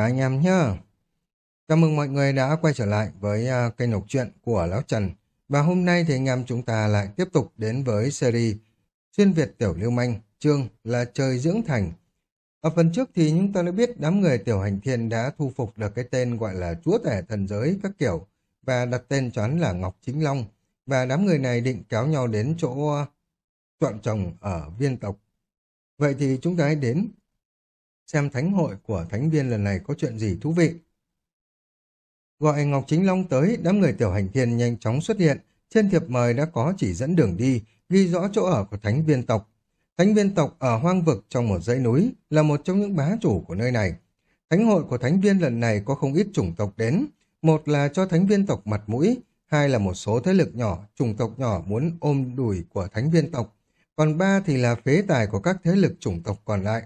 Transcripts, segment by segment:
Các anh em nhá. Chào mừng mọi người đã quay trở lại với uh, kênh đọc truyện của Lão Trần. Và hôm nay thì anh em chúng ta lại tiếp tục đến với series Xuyên Việt Tiểu Lưu Manh, chương là Trời Dưỡng Thành. Ở phần trước thì chúng ta đã biết đám người Tiểu Hành Thiên đã thu phục được cái tên gọi là Chúa Tể Thần Giới các kiểu và đặt tên choán là Ngọc Chính Long. Và đám người này định kéo nhau đến chỗ uh, chọn chồng ở viên tộc. Vậy thì chúng ta hãy đến xem thánh hội của thánh viên lần này có chuyện gì thú vị. Gọi Ngọc Chính Long tới, đám người tiểu hành thiên nhanh chóng xuất hiện. Trên thiệp mời đã có chỉ dẫn đường đi, ghi rõ chỗ ở của thánh viên tộc. Thánh viên tộc ở hoang vực trong một dãy núi là một trong những bá chủ của nơi này. Thánh hội của thánh viên lần này có không ít chủng tộc đến. Một là cho thánh viên tộc mặt mũi, hai là một số thế lực nhỏ, chủng tộc nhỏ muốn ôm đùi của thánh viên tộc. Còn ba thì là phế tài của các thế lực chủng tộc còn lại.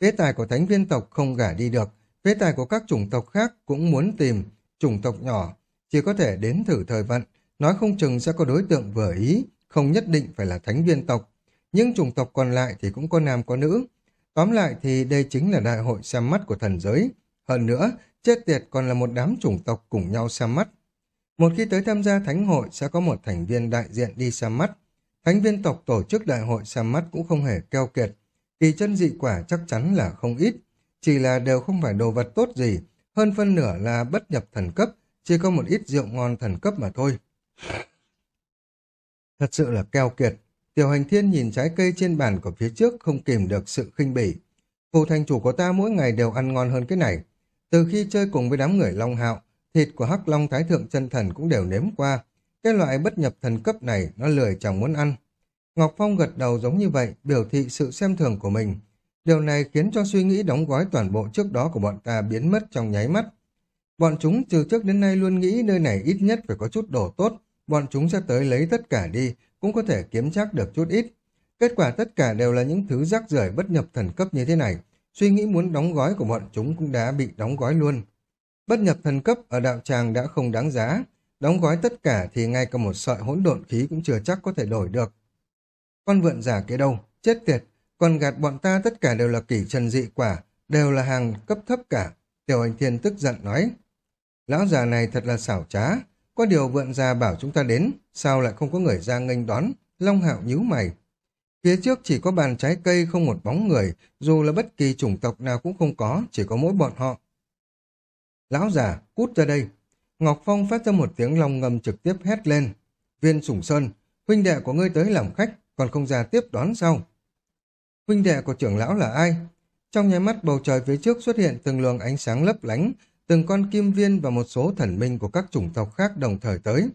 Phế tài của thánh viên tộc không gả đi được, phế tài của các chủng tộc khác cũng muốn tìm chủng tộc nhỏ, chỉ có thể đến thử thời vận, nói không chừng sẽ có đối tượng vừa ý, không nhất định phải là thánh viên tộc. Nhưng chủng tộc còn lại thì cũng có nam có nữ. Tóm lại thì đây chính là đại hội xem mắt của thần giới. Hơn nữa, chết tiệt còn là một đám chủng tộc cùng nhau xem mắt. Một khi tới tham gia thánh hội sẽ có một thành viên đại diện đi xem mắt. Thánh viên tộc tổ chức đại hội xem mắt cũng không hề keo kiệt, kỳ chân dị quả chắc chắn là không ít, chỉ là đều không phải đồ vật tốt gì, hơn phân nửa là bất nhập thần cấp, chỉ có một ít rượu ngon thần cấp mà thôi. Thật sự là keo kiệt, tiểu hành thiên nhìn trái cây trên bàn của phía trước không kìm được sự khinh bỉ. Phù thành chủ của ta mỗi ngày đều ăn ngon hơn cái này. Từ khi chơi cùng với đám người Long Hạo, thịt của Hắc Long Thái Thượng chân Thần cũng đều nếm qua. Cái loại bất nhập thần cấp này nó lười chẳng muốn ăn. Ngọc Phong gật đầu giống như vậy, biểu thị sự xem thường của mình. Điều này khiến cho suy nghĩ đóng gói toàn bộ trước đó của bọn ta biến mất trong nháy mắt. Bọn chúng từ trước đến nay luôn nghĩ nơi này ít nhất phải có chút đồ tốt, bọn chúng sẽ tới lấy tất cả đi, cũng có thể kiếm chắc được chút ít. Kết quả tất cả đều là những thứ rác rưởi bất nhập thần cấp như thế này, suy nghĩ muốn đóng gói của bọn chúng cũng đã bị đóng gói luôn. Bất nhập thần cấp ở đạo tràng đã không đáng giá, đóng gói tất cả thì ngay cả một sợi hỗn độn khí cũng chưa chắc có thể đổi được. Con vượn giả kia đâu? Chết tiệt! Còn gạt bọn ta tất cả đều là kỷ trần dị quả, đều là hàng cấp thấp cả. Tiểu hành thiên tức giận nói. Lão già này thật là xảo trá. Có điều vượn già bảo chúng ta đến, sao lại không có người ra nghênh đón? Long hạo nhíu mày. Phía trước chỉ có bàn trái cây không một bóng người, dù là bất kỳ chủng tộc nào cũng không có, chỉ có mỗi bọn họ. Lão già, cút ra đây. Ngọc Phong phát ra một tiếng long ngầm trực tiếp hét lên. Viên Sủng Sơn, huynh đệ của ngươi tới làm khách, còn không ra tiếp đón sau. Huynh đệ của trưởng lão là ai? Trong nháy mắt bầu trời phía trước xuất hiện từng luồng ánh sáng lấp lánh, từng con kim viên và một số thần minh của các chủng tộc khác đồng thời tới.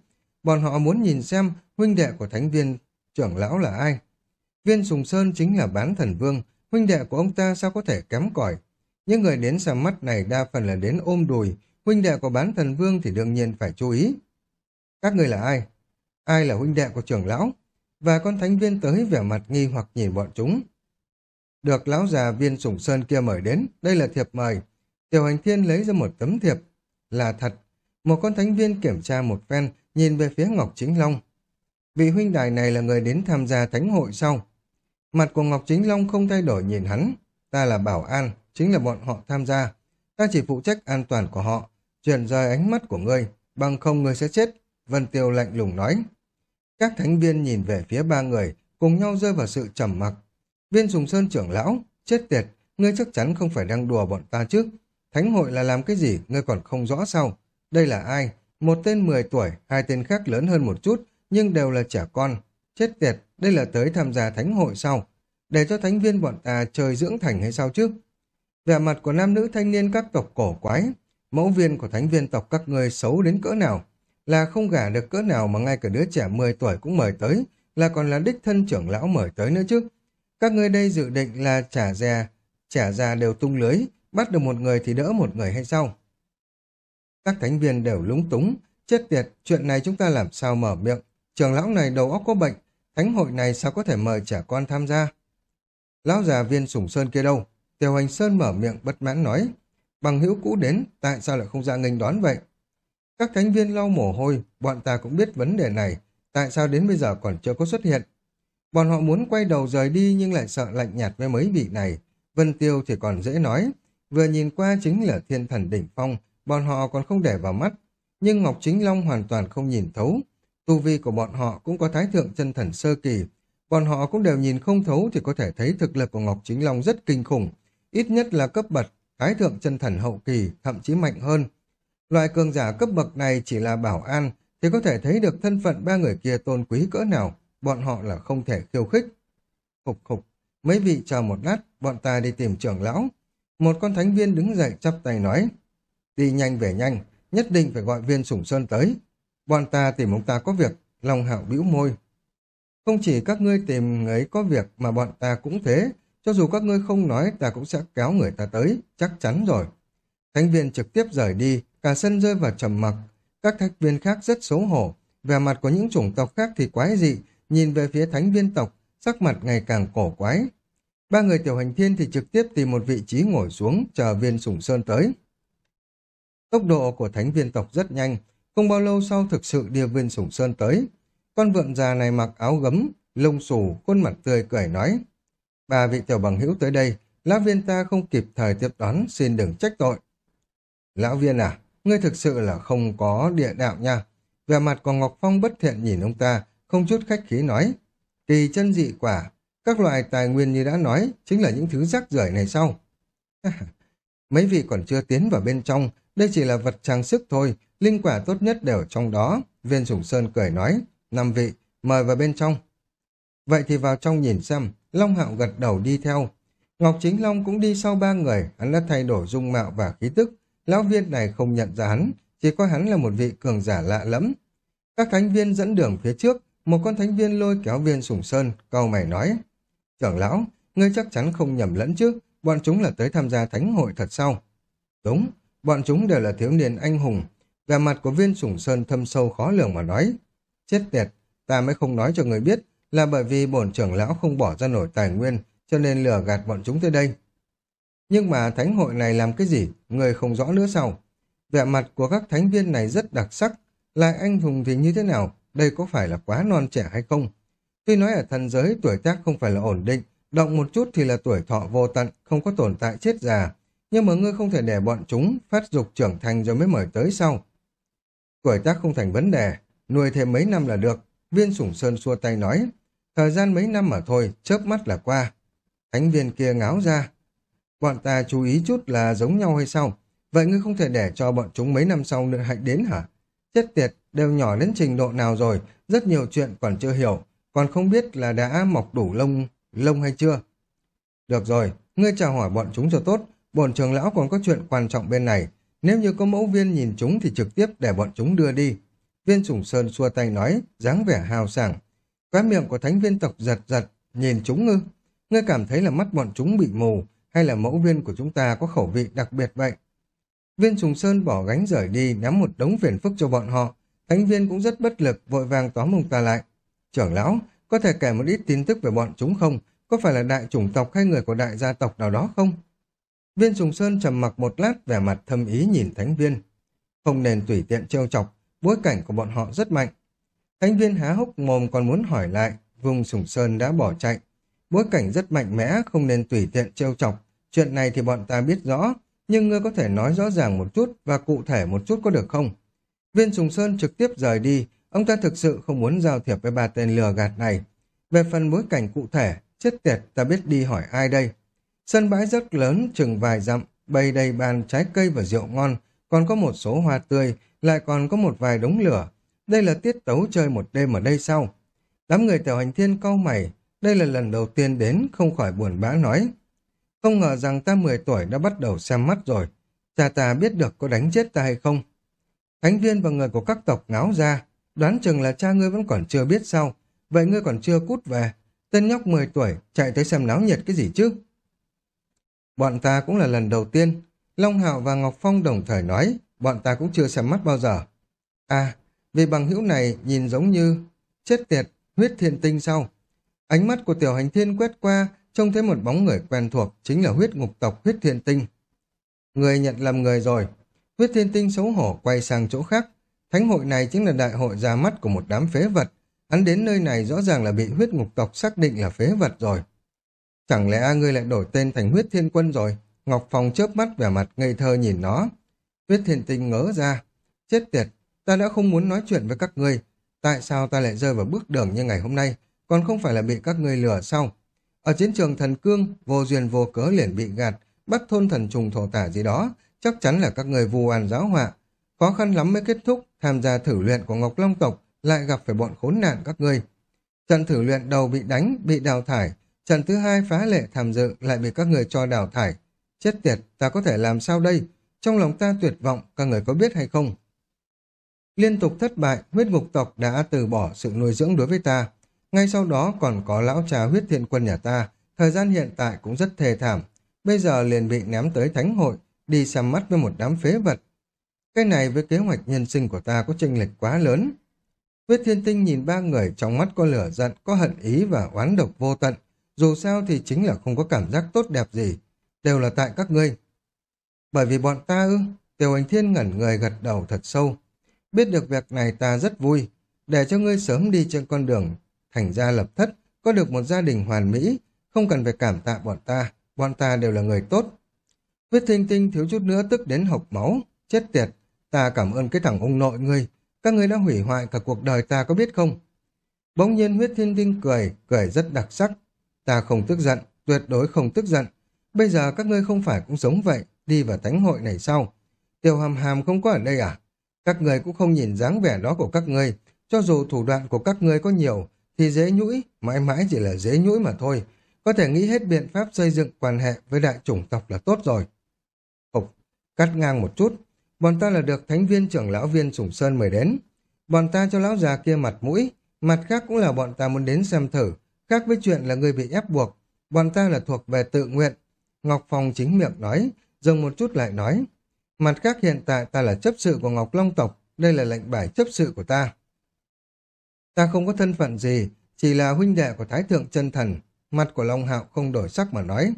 Bọn họ muốn nhìn xem huynh đệ của thánh viên trưởng lão là ai. Viên Sùng Sơn chính là bán thần vương, huynh đệ của ông ta sao có thể kém cỏi. Những người đến xem mắt này đa phần là đến ôm đùi, huynh đệ của bán thần vương thì đương nhiên phải chú ý. Các người là ai? Ai là huynh đệ của trưởng lão? Và con thánh viên tới vẻ mặt nghi hoặc nhìn bọn chúng. Được lão già viên sủng sơn kia mời đến, đây là thiệp mời. Tiểu hành thiên lấy ra một tấm thiệp. Là thật, một con thánh viên kiểm tra một phen, nhìn về phía Ngọc Chính Long. Vị huynh đài này là người đến tham gia thánh hội sau. Mặt của Ngọc Chính Long không thay đổi nhìn hắn. Ta là Bảo An, chính là bọn họ tham gia. Ta chỉ phụ trách an toàn của họ, chuyển rời ánh mắt của ngươi, bằng không ngươi sẽ chết. Vân Tiêu lạnh lùng nói. Các thánh viên nhìn về phía ba người, cùng nhau rơi vào sự trầm mặc. Viên Sùng Sơn trưởng lão, chết tiệt, ngươi chắc chắn không phải đang đùa bọn ta chứ. Thánh hội là làm cái gì, ngươi còn không rõ sao. Đây là ai? Một tên 10 tuổi, hai tên khác lớn hơn một chút, nhưng đều là trẻ con. Chết tiệt, đây là tới tham gia thánh hội sao? Để cho thánh viên bọn ta chơi dưỡng thành hay sao chứ? Vẻ mặt của nam nữ thanh niên các tộc cổ quái, mẫu viên của thánh viên tộc các ngươi xấu đến cỡ nào? Là không gả được cỡ nào mà ngay cả đứa trẻ 10 tuổi cũng mời tới, là còn là đích thân trưởng lão mời tới nữa chứ. Các ngươi đây dự định là trả già, trả già đều tung lưới, bắt được một người thì đỡ một người hay sao? Các thánh viên đều lúng túng, chết tiệt, chuyện này chúng ta làm sao mở miệng, trưởng lão này đầu óc có bệnh, thánh hội này sao có thể mời trẻ con tham gia? Lão già viên sủng sơn kia đâu? Tiểu hành sơn mở miệng bất mãn nói, bằng hữu cũ đến, tại sao lại không ra nghênh đón vậy? Các thánh viên lau mồ hôi, bọn ta cũng biết vấn đề này, tại sao đến bây giờ còn chưa có xuất hiện. Bọn họ muốn quay đầu rời đi nhưng lại sợ lạnh nhạt với mấy vị này. Vân Tiêu thì còn dễ nói, vừa nhìn qua chính là thiên thần đỉnh phong, bọn họ còn không để vào mắt. Nhưng Ngọc Chính Long hoàn toàn không nhìn thấu. Tu vi của bọn họ cũng có thái thượng chân thần sơ kỳ. Bọn họ cũng đều nhìn không thấu thì có thể thấy thực lực của Ngọc Chính Long rất kinh khủng. Ít nhất là cấp bậc, thái thượng chân thần hậu kỳ, thậm chí mạnh hơn. Loại cường giả cấp bậc này chỉ là bảo an, thì có thể thấy được thân phận ba người kia tôn quý cỡ nào, bọn họ là không thể khiêu khích. Khục khục, mấy vị chờ một lát, bọn ta đi tìm trưởng lão. Một con thánh viên đứng dậy chắp tay nói, đi nhanh về nhanh, nhất định phải gọi viên sủng sơn tới. Bọn ta tìm ông ta có việc, lòng Hạo bĩu môi. Không chỉ các ngươi tìm người ấy có việc mà bọn ta cũng thế, cho dù các ngươi không nói ta cũng sẽ kéo người ta tới, chắc chắn rồi. Thánh viên trực tiếp rời đi, cả sân rơi vào trầm mặc. Các thánh viên khác rất xấu hổ, vẻ mặt của những chủng tộc khác thì quái dị, nhìn về phía thánh viên tộc, sắc mặt ngày càng cổ quái. Ba người tiểu hành thiên thì trực tiếp tìm một vị trí ngồi xuống, chờ viên sủng sơn tới. Tốc độ của thánh viên tộc rất nhanh, không bao lâu sau thực sự đưa viên sủng sơn tới. Con vượn già này mặc áo gấm, lông xù, khuôn mặt tươi cười nói. Ba vị tiểu bằng hữu tới đây, lão viên ta không kịp thời tiếp đón, xin đừng trách tội. Lão viên à, ngươi thực sự là không có địa đạo nha. Về mặt của Ngọc Phong bất thiện nhìn ông ta, không chút khách khí nói. Kỳ chân dị quả, các loại tài nguyên như đã nói, chính là những thứ rác rưởi này sau. Mấy vị còn chưa tiến vào bên trong, đây chỉ là vật trang sức thôi, linh quả tốt nhất đều trong đó. Viên Sủng Sơn cười nói, năm vị, mời vào bên trong. Vậy thì vào trong nhìn xem, Long Hạo gật đầu đi theo. Ngọc Chính Long cũng đi sau ba người, hắn đã thay đổi dung mạo và khí tức. Lão viên này không nhận ra hắn, chỉ coi hắn là một vị cường giả lạ lẫm. Các thánh viên dẫn đường phía trước, một con thánh viên lôi kéo viên sủng sơn, cau mày nói. Trưởng lão, ngươi chắc chắn không nhầm lẫn chứ, bọn chúng là tới tham gia thánh hội thật sao? Đúng, bọn chúng đều là thiếu niên anh hùng. Về mặt của viên sủng sơn thâm sâu khó lường mà nói. Chết tiệt, ta mới không nói cho người biết, là bởi vì bổn trưởng lão không bỏ ra nổi tài nguyên, cho nên lừa gạt bọn chúng tới đây. Nhưng mà thánh hội này làm cái gì, người không rõ nữa sao? Vẻ mặt của các thánh viên này rất đặc sắc, lại anh hùng thì như thế nào, đây có phải là quá non trẻ hay không? Tuy nói ở thần giới tuổi tác không phải là ổn định, động một chút thì là tuổi thọ vô tận, không có tồn tại chết già. Nhưng mà ngươi không thể để bọn chúng phát dục trưởng thành rồi mới mời tới sau. Tuổi tác không thành vấn đề, nuôi thêm mấy năm là được. Viên sủng sơn xua tay nói, thời gian mấy năm mà thôi, chớp mắt là qua. Thánh viên kia ngáo ra. Bọn ta chú ý chút là giống nhau hay sao? Vậy ngươi không thể để cho bọn chúng mấy năm sau nữa hạnh đến hả? Chết tiệt, đều nhỏ đến trình độ nào rồi, rất nhiều chuyện còn chưa hiểu, còn không biết là đã mọc đủ lông lông hay chưa. Được rồi, ngươi chào hỏi bọn chúng cho tốt, bổn trường lão còn có chuyện quan trọng bên này, nếu như có mẫu viên nhìn chúng thì trực tiếp để bọn chúng đưa đi. Viên sủng sơn xua tay nói, dáng vẻ hào sảng. Quá miệng của thánh viên tộc giật giật, nhìn chúng ngư. Ngươi cảm thấy là mắt bọn chúng bị mù, hay là mẫu viên của chúng ta có khẩu vị đặc biệt vậy? Viên sùng sơn bỏ gánh rời đi, ném một đống phiền phức cho bọn họ. Thánh viên cũng rất bất lực, vội vàng tóm ông ta lại. Trưởng lão, có thể kể một ít tin tức về bọn chúng không? Có phải là đại chủng tộc hay người của đại gia tộc nào đó không? Viên Sùng Sơn trầm mặc một lát vẻ mặt thâm ý nhìn Thánh Viên. Không nên tùy tiện trêu chọc, bối cảnh của bọn họ rất mạnh. Thánh Viên há hốc mồm còn muốn hỏi lại, vùng Sùng Sơn đã bỏ chạy. Bối cảnh rất mạnh mẽ, không nên tùy tiện trêu chọc. Chuyện này thì bọn ta biết rõ, nhưng ngươi có thể nói rõ ràng một chút và cụ thể một chút có được không? Viên Sùng Sơn trực tiếp rời đi, ông ta thực sự không muốn giao thiệp với ba tên lừa gạt này. Về phần bối cảnh cụ thể, chết tiệt ta biết đi hỏi ai đây. Sân bãi rất lớn, chừng vài dặm, bày đầy bàn trái cây và rượu ngon, còn có một số hoa tươi, lại còn có một vài đống lửa. Đây là tiết tấu chơi một đêm ở đây sau. Đám người tiểu hành thiên cau mày, đây là lần đầu tiên đến, không khỏi buồn bã nói. Không ngờ rằng ta 10 tuổi đã bắt đầu xem mắt rồi. Cha ta biết được có đánh chết ta hay không. Thánh viên và người của các tộc ngáo ra, đoán chừng là cha ngươi vẫn còn chưa biết sao. Vậy ngươi còn chưa cút về. Tên nhóc 10 tuổi, chạy tới xem náo nhiệt cái gì chứ? Bọn ta cũng là lần đầu tiên. Long Hạo và Ngọc Phong đồng thời nói, bọn ta cũng chưa xem mắt bao giờ. À, vì bằng hữu này nhìn giống như chết tiệt, huyết thiên tinh sau. Ánh mắt của tiểu hành thiên quét qua, trông thấy một bóng người quen thuộc, chính là huyết ngục tộc huyết thiên tinh. Người nhận lầm người rồi. Huyết thiên tinh xấu hổ quay sang chỗ khác. Thánh hội này chính là đại hội ra mắt của một đám phế vật. Hắn đến nơi này rõ ràng là bị huyết ngục tộc xác định là phế vật rồi. Chẳng lẽ ngươi lại đổi tên thành huyết thiên quân rồi? Ngọc Phong chớp mắt vẻ mặt ngây thơ nhìn nó. Huyết thiên tinh ngớ ra. Chết tiệt, ta đã không muốn nói chuyện với các ngươi. Tại sao ta lại rơi vào bước đường như ngày hôm nay, còn không phải là bị các ngươi lừa sao? Ở chiến trường thần cương, vô duyên vô cớ liền bị gạt, bắt thôn thần trùng thổ tả gì đó, chắc chắn là các người vu oan giáo họa. Khó khăn lắm mới kết thúc, tham gia thử luyện của Ngọc Long tộc, lại gặp phải bọn khốn nạn các ngươi. Trận thử luyện đầu bị đánh, bị đào thải, trận thứ hai phá lệ tham dự lại bị các người cho đào thải. Chết tiệt, ta có thể làm sao đây? Trong lòng ta tuyệt vọng, các người có biết hay không? Liên tục thất bại, huyết ngục tộc đã từ bỏ sự nuôi dưỡng đối với ta. Ngay sau đó còn có lão trà huyết thiện quân nhà ta, thời gian hiện tại cũng rất thê thảm. Bây giờ liền bị ném tới thánh hội, đi xem mắt với một đám phế vật. Cái này với kế hoạch nhân sinh của ta có chênh lệch quá lớn. Huyết thiên tinh nhìn ba người trong mắt có lửa giận, có hận ý và oán độc vô tận. Dù sao thì chính là không có cảm giác tốt đẹp gì. Đều là tại các ngươi. Bởi vì bọn ta ư, Tiểu Hành Thiên ngẩn người gật đầu thật sâu. Biết được việc này ta rất vui, để cho ngươi sớm đi trên con đường thành ra lập thất, có được một gia đình hoàn mỹ, không cần phải cảm tạ bọn ta, bọn ta đều là người tốt. Huyết Thinh Tinh thiếu chút nữa tức đến hộc máu, chết tiệt, ta cảm ơn cái thằng ông nội ngươi, các ngươi đã hủy hoại cả cuộc đời ta có biết không? Bỗng nhiên huyết thiên tinh cười, cười rất đặc sắc. Ta không tức giận, tuyệt đối không tức giận. Bây giờ các ngươi không phải cũng giống vậy, đi vào thánh hội này sau. Tiêu hàm hàm không có ở đây à? Các người cũng không nhìn dáng vẻ đó của các ngươi. Cho dù thủ đoạn của các ngươi có nhiều, thì dễ nhũi, mãi mãi chỉ là dễ nhũi mà thôi. Có thể nghĩ hết biện pháp xây dựng quan hệ với đại chủng tộc là tốt rồi. Phục, cắt ngang một chút. Bọn ta là được thánh viên trưởng lão viên Sủng Sơn mời đến. Bọn ta cho lão già kia mặt mũi. Mặt khác cũng là bọn ta muốn đến xem thử. Khác với chuyện là người bị ép buộc. Bọn ta là thuộc về tự nguyện. Ngọc Phong chính miệng nói, dừng một chút lại nói. Mặt khác hiện tại ta là chấp sự của Ngọc Long tộc, đây là lệnh bài chấp sự của ta. Ta không có thân phận gì, chỉ là huynh đệ của Thái Thượng chân Thần. Mặt của Long Hạo không đổi sắc mà nói.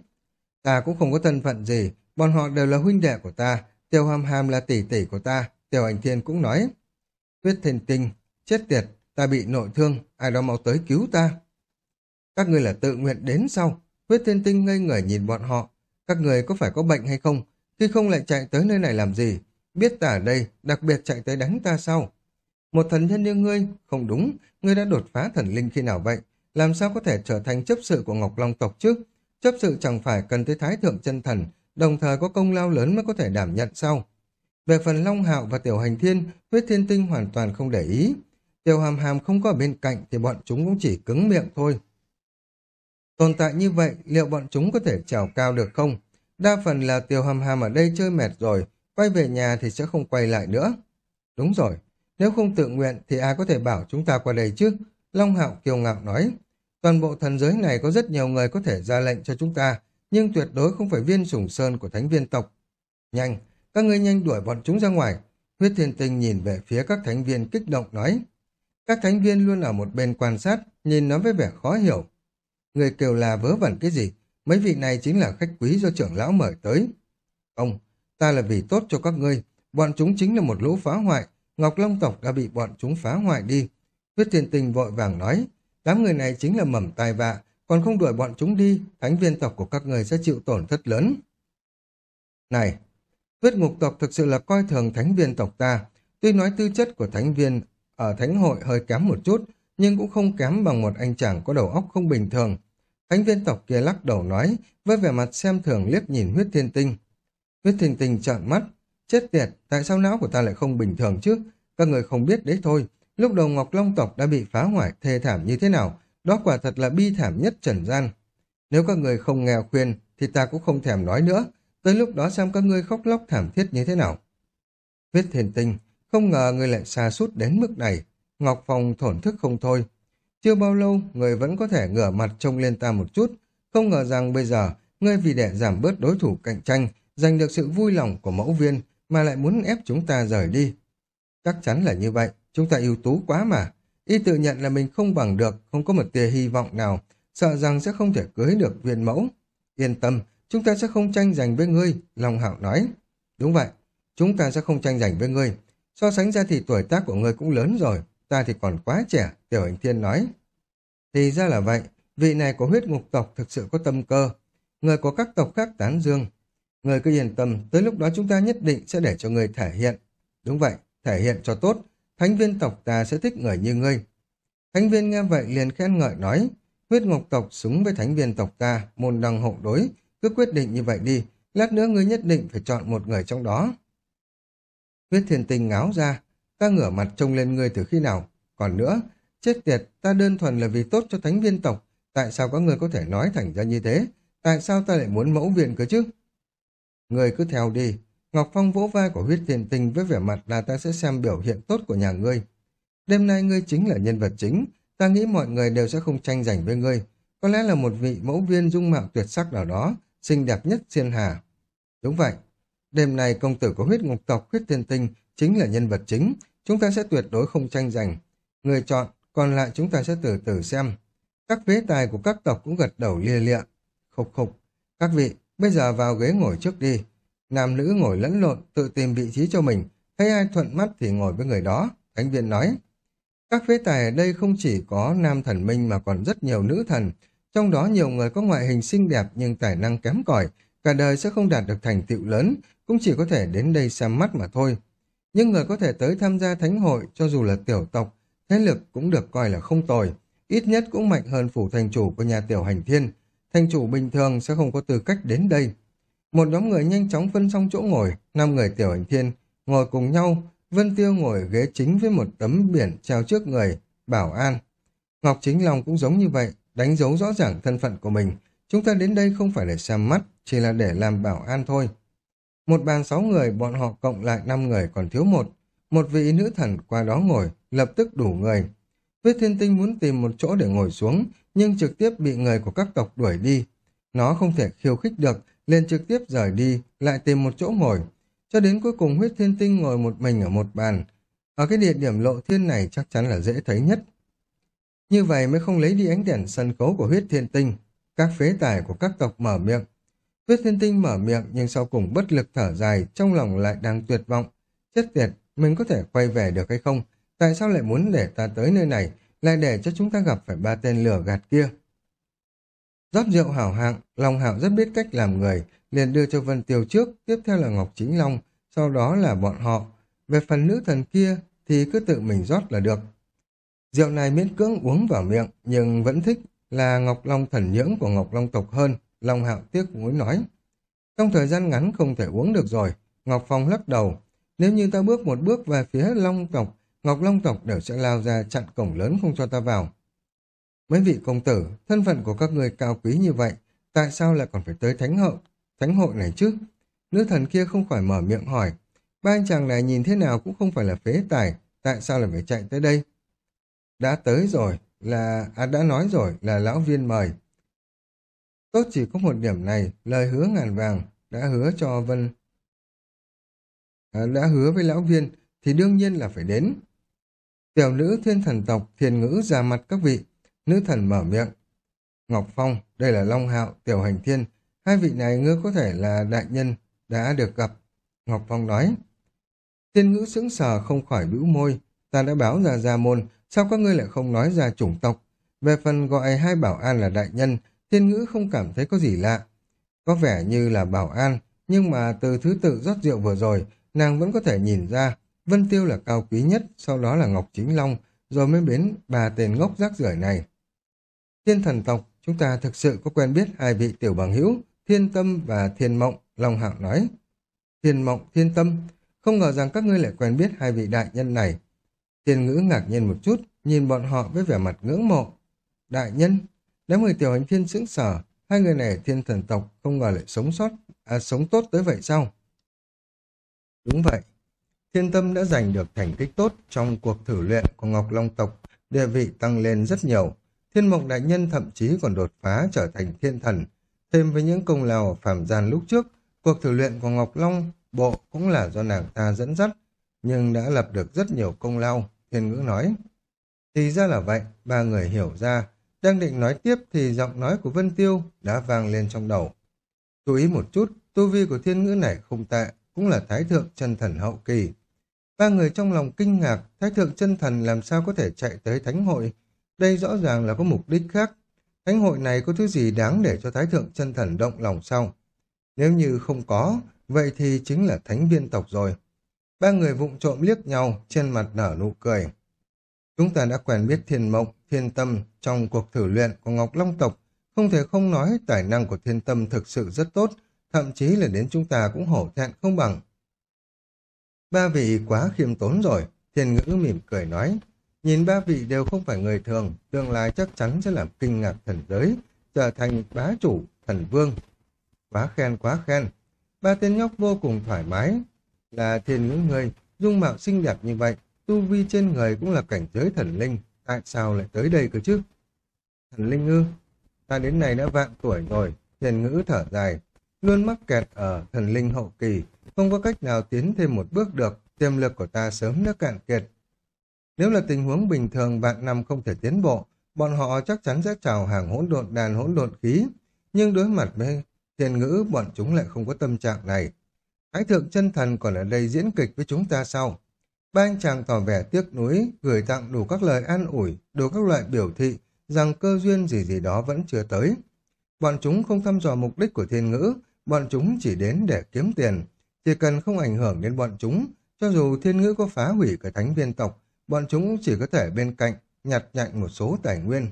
Ta cũng không có thân phận gì, bọn họ đều là huynh đệ của ta, Tiêu Hàm Hàm là tỷ tỷ của ta, Tiêu Ảnh Thiên cũng nói. tuyết Thiên Tinh, chết tiệt, ta bị nội thương, ai đó mau tới cứu ta. Các người là tự nguyện đến sau, tuyết Thiên Tinh ngây người nhìn bọn họ. Các người có phải có bệnh hay không? Khi không lại chạy tới nơi này làm gì? Biết ta ở đây, đặc biệt chạy tới đánh ta sau. Một thần nhân như ngươi, không đúng, ngươi đã đột phá thần linh khi nào vậy? Làm sao có thể trở thành chấp sự của Ngọc Long tộc chứ? Chấp sự chẳng phải cần tới Thái Thượng chân Thần, đồng thời có công lao lớn mới có thể đảm nhận sau. Về phần Long Hạo và Tiểu Hành Thiên, huyết thiên tinh hoàn toàn không để ý. Tiểu Hàm Hàm không có ở bên cạnh thì bọn chúng cũng chỉ cứng miệng thôi. Tồn tại như vậy, liệu bọn chúng có thể trèo cao được không? Đa phần là Tiểu Hàm Hàm ở đây chơi mệt rồi, quay về nhà thì sẽ không quay lại nữa. Đúng rồi, nếu không tự nguyện thì ai có thể bảo chúng ta qua đây chứ? Long Hạo kiêu ngạo nói. Toàn bộ thần giới này có rất nhiều người có thể ra lệnh cho chúng ta, nhưng tuyệt đối không phải viên sủng sơn của thánh viên tộc. Nhanh, các ngươi nhanh đuổi bọn chúng ra ngoài. Huyết thiên tinh nhìn về phía các thánh viên kích động nói. Các thánh viên luôn ở một bên quan sát, nhìn nó với vẻ khó hiểu. Người kêu là vớ vẩn cái gì? Mấy vị này chính là khách quý do trưởng lão mời tới. Ông, ta là vì tốt cho các ngươi. Bọn chúng chính là một lũ phá hoại. Ngọc Long tộc đã bị bọn chúng phá hoại đi. Huyết thiên tinh vội vàng nói. Đám người này chính là mầm tai vạ, còn không đuổi bọn chúng đi, thánh viên tộc của các người sẽ chịu tổn thất lớn. Này, huyết ngục tộc thực sự là coi thường thánh viên tộc ta. Tuy nói tư chất của thánh viên ở thánh hội hơi kém một chút, nhưng cũng không kém bằng một anh chàng có đầu óc không bình thường. Thánh viên tộc kia lắc đầu nói, với vẻ mặt xem thường liếc nhìn huyết thiên tinh. Huyết thiên tinh trợn mắt, chết tiệt, tại sao não của ta lại không bình thường chứ? Các người không biết đấy thôi, lúc đầu Ngọc Long tộc đã bị phá hoại thê thảm như thế nào, đó quả thật là bi thảm nhất trần gian. Nếu các người không nghe khuyên, thì ta cũng không thèm nói nữa. Tới lúc đó xem các ngươi khóc lóc thảm thiết như thế nào. Huyết thiền tinh, không ngờ người lại xa sút đến mức này. Ngọc Phong thổn thức không thôi. Chưa bao lâu, người vẫn có thể ngửa mặt trông lên ta một chút. Không ngờ rằng bây giờ, ngươi vì để giảm bớt đối thủ cạnh tranh, giành được sự vui lòng của mẫu viên, mà lại muốn ép chúng ta rời đi. Chắc chắn là như vậy, chúng ta ưu tú quá mà. Y tự nhận là mình không bằng được, không có một tia hy vọng nào, sợ rằng sẽ không thể cưới được viên mẫu. Yên tâm, chúng ta sẽ không tranh giành với ngươi, Long Hạo nói. Đúng vậy, chúng ta sẽ không tranh giành với ngươi. So sánh ra thì tuổi tác của ngươi cũng lớn rồi, ta thì còn quá trẻ, Tiểu Hành Thiên nói. Thì ra là vậy, vị này của huyết ngục tộc thực sự có tâm cơ. Người của các tộc khác tán dương. Người cứ yên tâm, tới lúc đó chúng ta nhất định sẽ để cho người thể hiện. Đúng vậy, thể hiện cho tốt, thánh viên tộc ta sẽ thích người như ngươi. Thánh viên nghe vậy liền khen ngợi nói, huyết ngọc tộc xứng với thánh viên tộc ta, môn đăng hộ đối, cứ quyết định như vậy đi, lát nữa ngươi nhất định phải chọn một người trong đó. Huyết thiên tinh ngáo ra, ta ngửa mặt trông lên ngươi từ khi nào? Còn nữa, chết tiệt, ta đơn thuần là vì tốt cho thánh viên tộc, tại sao có người có thể nói thành ra như thế? Tại sao ta lại muốn mẫu viện cơ chứ? Người cứ theo đi. Ngọc Phong vỗ vai của huyết thiên tinh với vẻ mặt là ta sẽ xem biểu hiện tốt của nhà ngươi. Đêm nay ngươi chính là nhân vật chính, ta nghĩ mọi người đều sẽ không tranh giành với ngươi. Có lẽ là một vị mẫu viên dung mạo tuyệt sắc nào đó, xinh đẹp nhất thiên hà. Đúng vậy, đêm nay công tử của huyết ngục tộc huyết thiên tinh chính là nhân vật chính, chúng ta sẽ tuyệt đối không tranh giành. Người chọn, còn lại chúng ta sẽ từ từ xem. Các vế tài của các tộc cũng gật đầu lia lịa. Khục khục, các vị, bây giờ vào ghế ngồi trước đi. Nam nữ ngồi lẫn lộn, tự tìm vị trí cho mình, thấy ai thuận mắt thì ngồi với người đó, thánh viên nói. Các phế tài ở đây không chỉ có nam thần minh mà còn rất nhiều nữ thần, trong đó nhiều người có ngoại hình xinh đẹp nhưng tài năng kém cỏi, cả đời sẽ không đạt được thành tựu lớn, cũng chỉ có thể đến đây xem mắt mà thôi. Nhưng người có thể tới tham gia thánh hội cho dù là tiểu tộc, thế lực cũng được coi là không tồi, ít nhất cũng mạnh hơn phủ thành chủ của nhà tiểu hành thiên. Thành chủ bình thường sẽ không có tư cách đến đây. Một nhóm người nhanh chóng phân xong chỗ ngồi, năm người tiểu hành thiên ngồi cùng nhau, Vân Tiêu ngồi ghế chính với một tấm biển treo trước người, bảo an. Ngọc Chính Long cũng giống như vậy, đánh dấu rõ ràng thân phận của mình. Chúng ta đến đây không phải để xem mắt, chỉ là để làm bảo an thôi. Một bàn sáu người, bọn họ cộng lại năm người còn thiếu một. Một vị nữ thần qua đó ngồi, lập tức đủ người. Huyết thiên tinh muốn tìm một chỗ để ngồi xuống, nhưng trực tiếp bị người của các tộc đuổi đi. Nó không thể khiêu khích được, liền trực tiếp rời đi, lại tìm một chỗ ngồi. Cho đến cuối cùng huyết thiên tinh ngồi một mình ở một bàn. Ở cái địa điểm lộ thiên này chắc chắn là dễ thấy nhất. Như vậy mới không lấy đi ánh đèn sân khấu của huyết thiên tinh. Các phế tài của các tộc mở miệng. Huyết thiên tinh mở miệng nhưng sau cùng bất lực thở dài, trong lòng lại đang tuyệt vọng. Chết tiệt, mình có thể quay về được hay không? Tại sao lại muốn để ta tới nơi này, lại để cho chúng ta gặp phải ba tên lửa gạt kia? Rót rượu hảo hạng, Long Hạo rất biết cách làm người, liền đưa cho Vân Tiêu trước, tiếp theo là Ngọc Chính Long, sau đó là bọn họ. Về phần nữ thần kia thì cứ tự mình rót là được. Rượu này miễn cưỡng uống vào miệng, nhưng vẫn thích là Ngọc Long thần nhưỡng của Ngọc Long tộc hơn, Long Hạo tiếc muốn nói. Trong thời gian ngắn không thể uống được rồi, Ngọc Phong lắc đầu. Nếu như ta bước một bước về phía Long tộc, Ngọc Long tộc đều sẽ lao ra chặn cổng lớn không cho ta vào. Mấy vị công tử, thân phận của các người cao quý như vậy, tại sao lại còn phải tới thánh hậu, thánh hội này chứ? Nữ thần kia không khỏi mở miệng hỏi, ba anh chàng này nhìn thế nào cũng không phải là phế tài, tại sao lại phải chạy tới đây? Đã tới rồi, là, à đã nói rồi là lão viên mời. Tốt chỉ có một điểm này, lời hứa ngàn vàng, đã hứa cho Vân, à, đã hứa với lão viên, thì đương nhiên là phải đến. Tiểu nữ thiên thần tộc, thiền ngữ ra mặt các vị, nữ thần mở miệng. Ngọc Phong, đây là Long Hạo, Tiểu Hành Thiên, hai vị này ngươi có thể là đại nhân, đã được gặp. Ngọc Phong nói. Thiên ngữ sững sờ không khỏi bĩu môi, ta đã báo ra gia môn, sao các ngươi lại không nói ra chủng tộc? Về phần gọi hai bảo an là đại nhân, thiên ngữ không cảm thấy có gì lạ. Có vẻ như là bảo an, nhưng mà từ thứ tự rót rượu vừa rồi, nàng vẫn có thể nhìn ra Vân Tiêu là cao quý nhất, sau đó là Ngọc Chính Long, rồi mới đến bà tên ngốc rác rưởi này. Thiên thần tộc, chúng ta thực sự có quen biết hai vị tiểu bằng hữu, Thiên Tâm và Thiên Mộng, Long Hạo nói. Thiên Mộng, Thiên Tâm, không ngờ rằng các ngươi lại quen biết hai vị đại nhân này. Thiên ngữ ngạc nhiên một chút, nhìn bọn họ với vẻ mặt ngưỡng mộ. Đại nhân, đám người tiểu hành thiên sững sở, hai người này thiên thần tộc không ngờ lại sống sót, à sống tốt tới vậy sao? Đúng vậy, Thiên Tâm đã giành được thành tích tốt trong cuộc thử luyện của Ngọc Long tộc, địa vị tăng lên rất nhiều. Thiên Mộc Đại Nhân thậm chí còn đột phá trở thành thiên thần. Thêm với những công lao ở phàm gian lúc trước, cuộc thử luyện của Ngọc Long bộ cũng là do nàng ta dẫn dắt, nhưng đã lập được rất nhiều công lao, thiên ngữ nói. Thì ra là vậy, ba người hiểu ra, đang định nói tiếp thì giọng nói của Vân Tiêu đã vang lên trong đầu. Chú ý một chút, tu vi của thiên ngữ này không tệ, cũng là thái thượng chân thần hậu kỳ. Ba người trong lòng kinh ngạc, Thái thượng chân thần làm sao có thể chạy tới thánh hội. Đây rõ ràng là có mục đích khác. Thánh hội này có thứ gì đáng để cho Thái thượng chân thần động lòng sao? Nếu như không có, vậy thì chính là thánh viên tộc rồi. Ba người vụng trộm liếc nhau, trên mặt nở nụ cười. Chúng ta đã quen biết thiên mộng, thiên tâm trong cuộc thử luyện của Ngọc Long tộc. Không thể không nói tài năng của thiên tâm thực sự rất tốt, thậm chí là đến chúng ta cũng hổ thẹn không bằng. Ba vị quá khiêm tốn rồi, thiên ngữ mỉm cười nói. Nhìn ba vị đều không phải người thường, tương lai chắc chắn sẽ làm kinh ngạc thần giới, trở thành bá chủ, thần vương. Quá khen, quá khen. Ba tên nhóc vô cùng thoải mái. Là thiên ngữ người, dung mạo xinh đẹp như vậy, tu vi trên người cũng là cảnh giới thần linh, tại sao lại tới đây cơ chứ? Thần linh ư? Ta đến này đã vạn tuổi rồi, thiên ngữ thở dài, luôn mắc kẹt ở thần linh hậu kỳ, không có cách nào tiến thêm một bước được, tiềm lực của ta sớm đã cạn kiệt. Nếu là tình huống bình thường vạn năm không thể tiến bộ, bọn họ chắc chắn sẽ chào hàng hỗn độn đàn hỗn độn khí, nhưng đối mặt với thiên ngữ bọn chúng lại không có tâm trạng này. Thái thượng chân thần còn ở đây diễn kịch với chúng ta sau. Ba anh chàng tỏ vẻ tiếc nuối, gửi tặng đủ các lời an ủi, đủ các loại biểu thị rằng cơ duyên gì gì đó vẫn chưa tới. Bọn chúng không thăm dò mục đích của thiên ngữ, bọn chúng chỉ đến để kiếm tiền. Chỉ cần không ảnh hưởng đến bọn chúng, cho dù thiên ngữ có phá hủy cả thánh viên tộc, bọn chúng chỉ có thể bên cạnh nhặt nhạnh một số tài nguyên.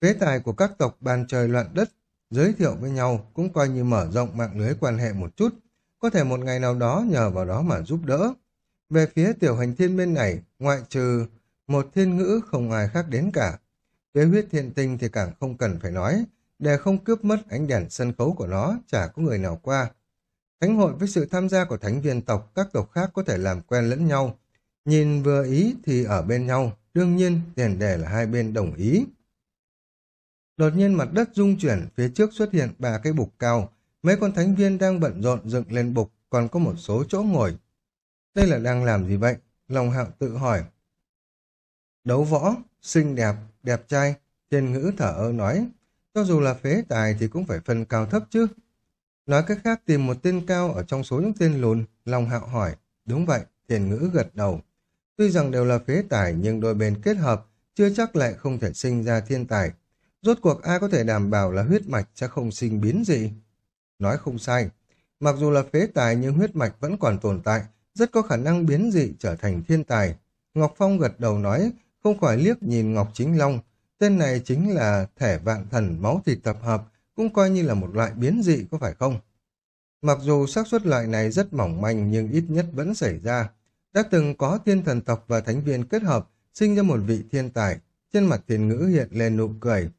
Phế tài của các tộc bàn trời loạn đất, giới thiệu với nhau cũng coi như mở rộng mạng lưới quan hệ một chút, có thể một ngày nào đó nhờ vào đó mà giúp đỡ. Về phía tiểu hành thiên bên này, ngoại trừ một thiên ngữ không ai khác đến cả. Phía huyết thiên tinh thì càng không cần phải nói, để không cướp mất ánh đèn sân khấu của nó, chả có người nào qua. Thánh hội với sự tham gia của thánh viên tộc, các tộc khác có thể làm quen lẫn nhau. Nhìn vừa ý thì ở bên nhau, đương nhiên tiền đề là hai bên đồng ý. Đột nhiên mặt đất rung chuyển, phía trước xuất hiện ba cái bục cao. Mấy con thánh viên đang bận rộn dựng lên bục, còn có một số chỗ ngồi. Đây là đang làm gì vậy? Lòng hạo tự hỏi. Đấu võ, xinh đẹp, đẹp trai, thiên ngữ thở ơ nói. Cho dù là phế tài thì cũng phải phân cao thấp chứ. Nói cách khác tìm một tên cao ở trong số những tên lùn, Long Hạo hỏi. Đúng vậy, thiền ngữ gật đầu. Tuy rằng đều là phế tài nhưng đôi bên kết hợp, chưa chắc lại không thể sinh ra thiên tài. Rốt cuộc ai có thể đảm bảo là huyết mạch sẽ không sinh biến gì? Nói không sai. Mặc dù là phế tài nhưng huyết mạch vẫn còn tồn tại, rất có khả năng biến dị trở thành thiên tài. Ngọc Phong gật đầu nói, không khỏi liếc nhìn Ngọc Chính Long. Tên này chính là thể vạn thần máu thịt tập hợp, cũng coi như là một loại biến dị có phải không? Mặc dù xác suất loại này rất mỏng manh nhưng ít nhất vẫn xảy ra. Đã từng có thiên thần tộc và thánh viên kết hợp sinh ra một vị thiên tài. Trên mặt thiên ngữ hiện lên nụ cười.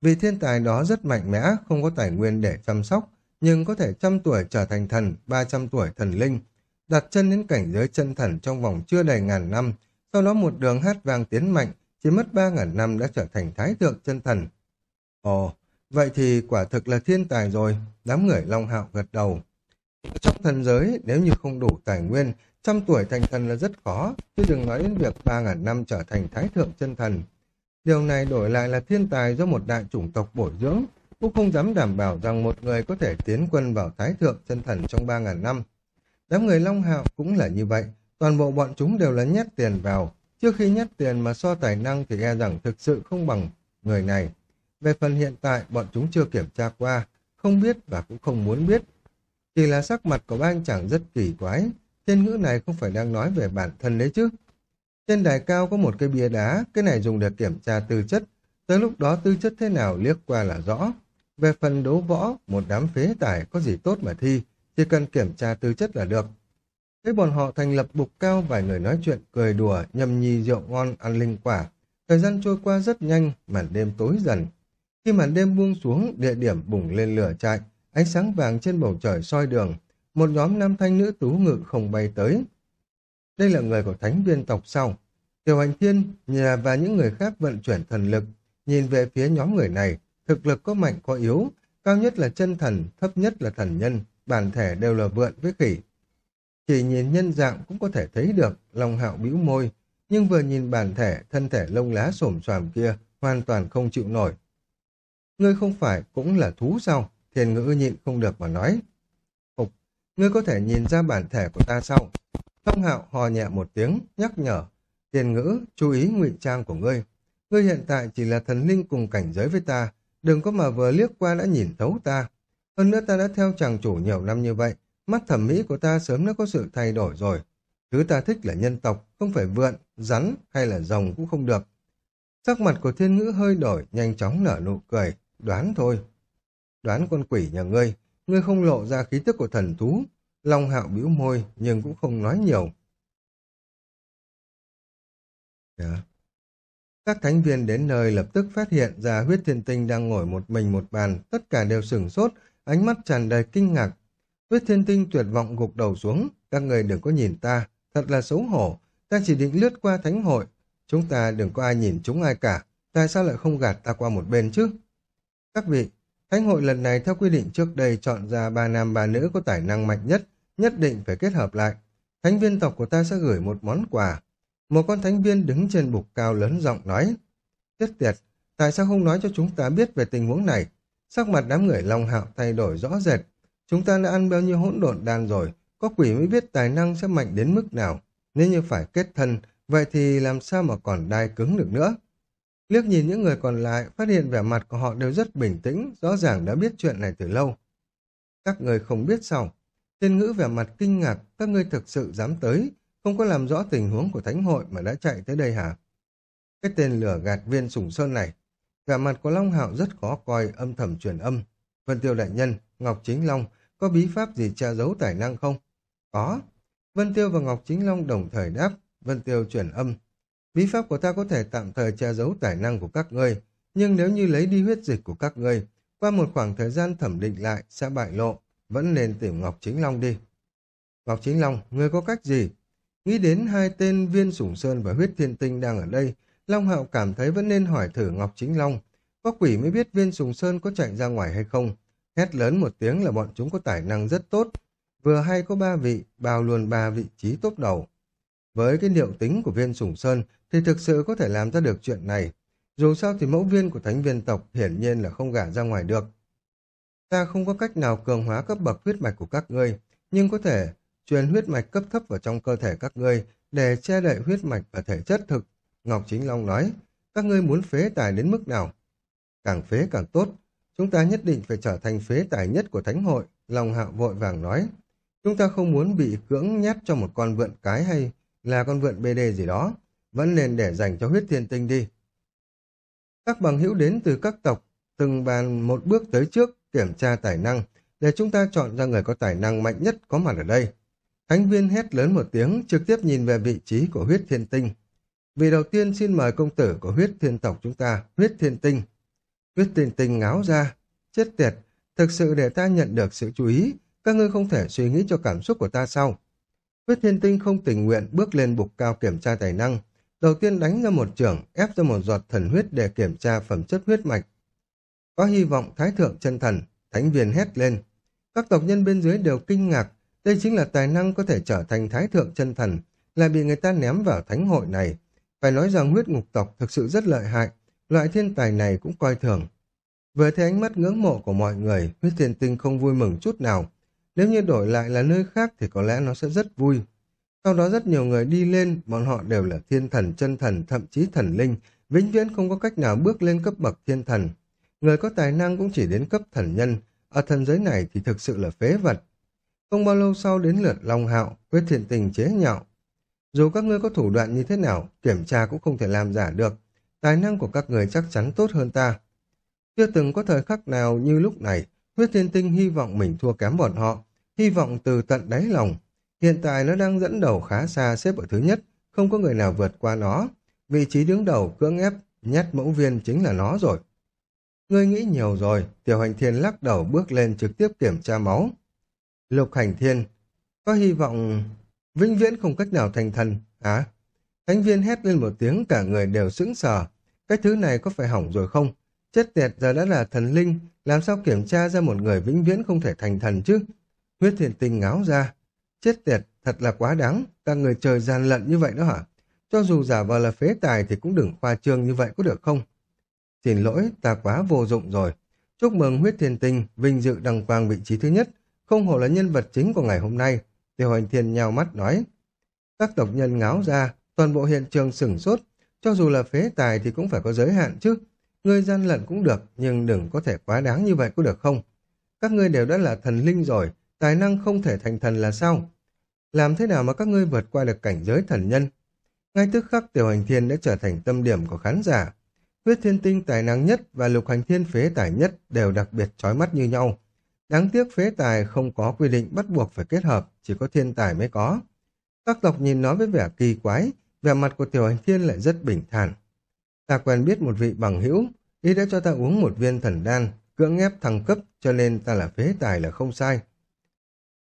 Vị thiên tài đó rất mạnh mẽ, không có tài nguyên để chăm sóc, nhưng có thể trăm tuổi trở thành thần, ba trăm tuổi thần linh. Đặt chân đến cảnh giới chân thần trong vòng chưa đầy ngàn năm, sau đó một đường hát vang tiến mạnh, chỉ mất ba ngàn năm đã trở thành thái thượng chân thần. Ồ, vậy thì quả thực là thiên tài rồi, đám người Long Hạo gật đầu. Trong thần giới, nếu như không đủ tài nguyên, trăm tuổi thành thần là rất khó, chứ đừng nói đến việc ba ngàn năm trở thành thái thượng chân thần. Điều này đổi lại là thiên tài do một đại chủng tộc bồi dưỡng, cũng không dám đảm bảo rằng một người có thể tiến quân vào thái thượng chân thần trong ba ngàn năm. Đám người Long Hạo cũng là như vậy, toàn bộ bọn chúng đều là nhét tiền vào. Trước khi nhét tiền mà so tài năng thì e rằng thực sự không bằng người này. Về phần hiện tại, bọn chúng chưa kiểm tra qua, không biết và cũng không muốn biết. Chỉ là sắc mặt của ba anh chàng rất kỳ quái, tên ngữ này không phải đang nói về bản thân đấy chứ. Trên đài cao có một cái bia đá, cái này dùng để kiểm tra tư chất. Tới lúc đó tư chất thế nào liếc qua là rõ. Về phần đấu võ, một đám phế tài có gì tốt mà thi, chỉ cần kiểm tra tư chất là được. Thấy bọn họ thành lập bục cao vài người nói chuyện, cười đùa, nhầm nhi rượu ngon, ăn linh quả. Thời gian trôi qua rất nhanh, màn đêm tối dần. Khi màn đêm buông xuống, địa điểm bùng lên lửa trại, ánh sáng vàng trên bầu trời soi đường. Một nhóm nam thanh nữ tú ngự không bay tới. Đây là người của thánh viên tộc sau. Tiểu hành thiên nhà và những người khác vận chuyển thần lực. Nhìn về phía nhóm người này, thực lực có mạnh có yếu, cao nhất là chân thần, thấp nhất là thần nhân, bản thể đều là vượn với khỉ. Chỉ nhìn nhân dạng cũng có thể thấy được, lòng hạo bĩu môi, nhưng vừa nhìn bản thể, thân thể lông lá xổm xoàm kia, hoàn toàn không chịu nổi. Ngươi không phải cũng là thú sao? Thiền ngữ nhịn không được mà nói. Phục, ngươi có thể nhìn ra bản thể của ta sao? Long hạo hò nhẹ một tiếng, nhắc nhở. Thiền ngữ, chú ý ngụy trang của ngươi. Ngươi hiện tại chỉ là thần linh cùng cảnh giới với ta, đừng có mà vừa liếc qua đã nhìn thấu ta. Hơn nữa ta đã theo chàng chủ nhiều năm như vậy, mắt thẩm mỹ của ta sớm đã có sự thay đổi rồi. Thứ ta thích là nhân tộc, không phải vượn, rắn hay là rồng cũng không được. Sắc mặt của thiên ngữ hơi đổi, nhanh chóng nở nụ cười, đoán thôi. Đoán con quỷ nhà ngươi, ngươi không lộ ra khí tức của thần thú. Long hạo bĩu môi, nhưng cũng không nói nhiều. Yeah. Các thánh viên đến nơi lập tức phát hiện ra huyết thiên tinh đang ngồi một mình một bàn, tất cả đều sửng sốt, ánh mắt tràn đầy kinh ngạc. Huyết thiên tinh tuyệt vọng gục đầu xuống, các người đừng có nhìn ta, thật là xấu hổ, ta chỉ định lướt qua thánh hội, chúng ta đừng có ai nhìn chúng ai cả, tại sao lại không gạt ta qua một bên chứ? Các vị, thánh hội lần này theo quy định trước đây chọn ra ba nam ba nữ có tài năng mạnh nhất, nhất định phải kết hợp lại. Thánh viên tộc của ta sẽ gửi một món quà. Một con thánh viên đứng trên bục cao lớn giọng nói, Tiết tiệt, tại sao không nói cho chúng ta biết về tình huống này? Sắc mặt đám người Long Hạo thay đổi rõ rệt. Chúng ta đã ăn bao nhiêu hỗn độn đan rồi, có quỷ mới biết tài năng sẽ mạnh đến mức nào. Nếu như phải kết thân, vậy thì làm sao mà còn đai cứng được nữa? Liếc nhìn những người còn lại, phát hiện vẻ mặt của họ đều rất bình tĩnh, rõ ràng đã biết chuyện này từ lâu. Các người không biết sao? Tiên ngữ vẻ mặt kinh ngạc, các ngươi thực sự dám tới, không có làm rõ tình huống của thánh hội mà đã chạy tới đây hả? Cái tên lửa gạt viên sủng sơn này, vẻ mặt của Long Hạo rất khó coi, âm thầm truyền âm. Vân Tiêu Đại Nhân, Ngọc Chính Long, có bí pháp gì che giấu tài năng không? Có. Vân Tiêu và Ngọc Chính Long đồng thời đáp, Vân Tiêu chuyển âm. Bí pháp của ta có thể tạm thời che giấu tài năng của các ngươi, nhưng nếu như lấy đi huyết dịch của các ngươi, qua một khoảng thời gian thẩm định lại sẽ bại lộ, vẫn nên tìm Ngọc Chính Long đi. Ngọc Chính Long, ngươi có cách gì? Nghĩ đến hai tên viên sủng sơn và huyết thiên tinh đang ở đây, Long Hạo cảm thấy vẫn nên hỏi thử Ngọc Chính Long. Có quỷ mới biết viên sùng sơn có chạy ra ngoài hay không. Hét lớn một tiếng là bọn chúng có tài năng rất tốt. Vừa hay có ba vị, bao luôn ba vị trí tốt đầu. Với cái liệu tính của viên sùng sơn thì thực sự có thể làm ra được chuyện này. Dù sao thì mẫu viên của thánh viên tộc hiển nhiên là không gả ra ngoài được. Ta không có cách nào cường hóa cấp bậc huyết mạch của các ngươi, nhưng có thể truyền huyết mạch cấp thấp vào trong cơ thể các ngươi để che đậy huyết mạch và thể chất thực. Ngọc Chính Long nói, các ngươi muốn phế tài đến mức nào? Càng phế càng tốt, chúng ta nhất định phải trở thành phế tài nhất của Thánh hội, Long Hạo vội vàng nói. Chúng ta không muốn bị cưỡng nhét cho một con vượn cái hay là con vượn BD gì đó, vẫn nên để dành cho huyết thiên tinh đi. Các bằng hữu đến từ các tộc, từng bàn một bước tới trước kiểm tra tài năng, để chúng ta chọn ra người có tài năng mạnh nhất có mặt ở đây. Thánh viên hét lớn một tiếng, trực tiếp nhìn về vị trí của huyết thiên tinh. Vì đầu tiên xin mời công tử của huyết thiên tộc chúng ta, huyết thiên tinh. Huyết thiên tinh ngáo ra, chết tiệt, thực sự để ta nhận được sự chú ý, các ngươi không thể suy nghĩ cho cảm xúc của ta sau. Huyết thiên tinh không tình nguyện bước lên bục cao kiểm tra tài năng, đầu tiên đánh ra một trưởng, ép ra một giọt thần huyết để kiểm tra phẩm chất huyết mạch. Có hy vọng thái thượng chân thần, thánh viên hét lên. Các tộc nhân bên dưới đều kinh ngạc, đây chính là tài năng có thể trở thành thái thượng chân thần, lại bị người ta ném vào thánh hội này. Phải nói rằng huyết ngục tộc thực sự rất lợi hại, loại thiên tài này cũng coi thường. Với thấy ánh mắt ngưỡng mộ của mọi người, huyết thiên tinh không vui mừng chút nào. Nếu như đổi lại là nơi khác thì có lẽ nó sẽ rất vui. Sau đó rất nhiều người đi lên, bọn họ đều là thiên thần, chân thần, thậm chí thần linh, vĩnh viễn không có cách nào bước lên cấp bậc thiên thần. Người có tài năng cũng chỉ đến cấp thần nhân, ở thần giới này thì thực sự là phế vật. Không bao lâu sau đến lượt Long Hạo, huyết thiện tình chế nhạo. Dù các ngươi có thủ đoạn như thế nào, kiểm tra cũng không thể làm giả được. Tài năng của các người chắc chắn tốt hơn ta. Chưa từng có thời khắc nào như lúc này, huyết thiên tinh hy vọng mình thua kém bọn họ, hy vọng từ tận đáy lòng. Hiện tại nó đang dẫn đầu khá xa xếp ở thứ nhất, không có người nào vượt qua nó. Vị trí đứng đầu cưỡng ép, nhét mẫu viên chính là nó rồi. Ngươi nghĩ nhiều rồi, tiểu hành thiên lắc đầu bước lên trực tiếp kiểm tra máu. Lục hành thiên, có hy vọng vĩnh viễn không cách nào thành thần, hả? Thánh viên hét lên một tiếng cả người đều sững sờ. Cái thứ này có phải hỏng rồi không? Chết tiệt giờ đã là thần linh, làm sao kiểm tra ra một người vĩnh viễn không thể thành thần chứ? Huyết thiền tinh ngáo ra. Chết tiệt, thật là quá đáng, các người trời gian lận như vậy đó hả? Cho dù giả vờ là phế tài thì cũng đừng khoa trương như vậy có được không? Xin lỗi, ta quá vô dụng rồi. Chúc mừng huyết thiên tinh, vinh dự đăng quang vị trí thứ nhất, không hổ là nhân vật chính của ngày hôm nay. Tiêu hành Thiên nhào mắt nói. Các tộc nhân ngáo ra, toàn bộ hiện trường sửng sốt, cho dù là phế tài thì cũng phải có giới hạn chứ. Người gian lận cũng được, nhưng đừng có thể quá đáng như vậy có được không? các ngươi đều đã là thần linh rồi, tài năng không thể thành thần là sao? Làm thế nào mà các ngươi vượt qua được cảnh giới thần nhân? Ngay tức khắc tiểu hành thiên đã trở thành tâm điểm của khán giả. Huyết thiên tinh tài năng nhất và lục hành thiên phế tài nhất đều đặc biệt chói mắt như nhau. Đáng tiếc phế tài không có quy định bắt buộc phải kết hợp, chỉ có thiên tài mới có. Các tộc nhìn nó với vẻ kỳ quái, vẻ mặt của tiểu hành thiên lại rất bình thản. Ta quen biết một vị bằng hữu, y đã cho ta uống một viên thần đan, cưỡng ép thăng cấp cho nên ta là phế tài là không sai.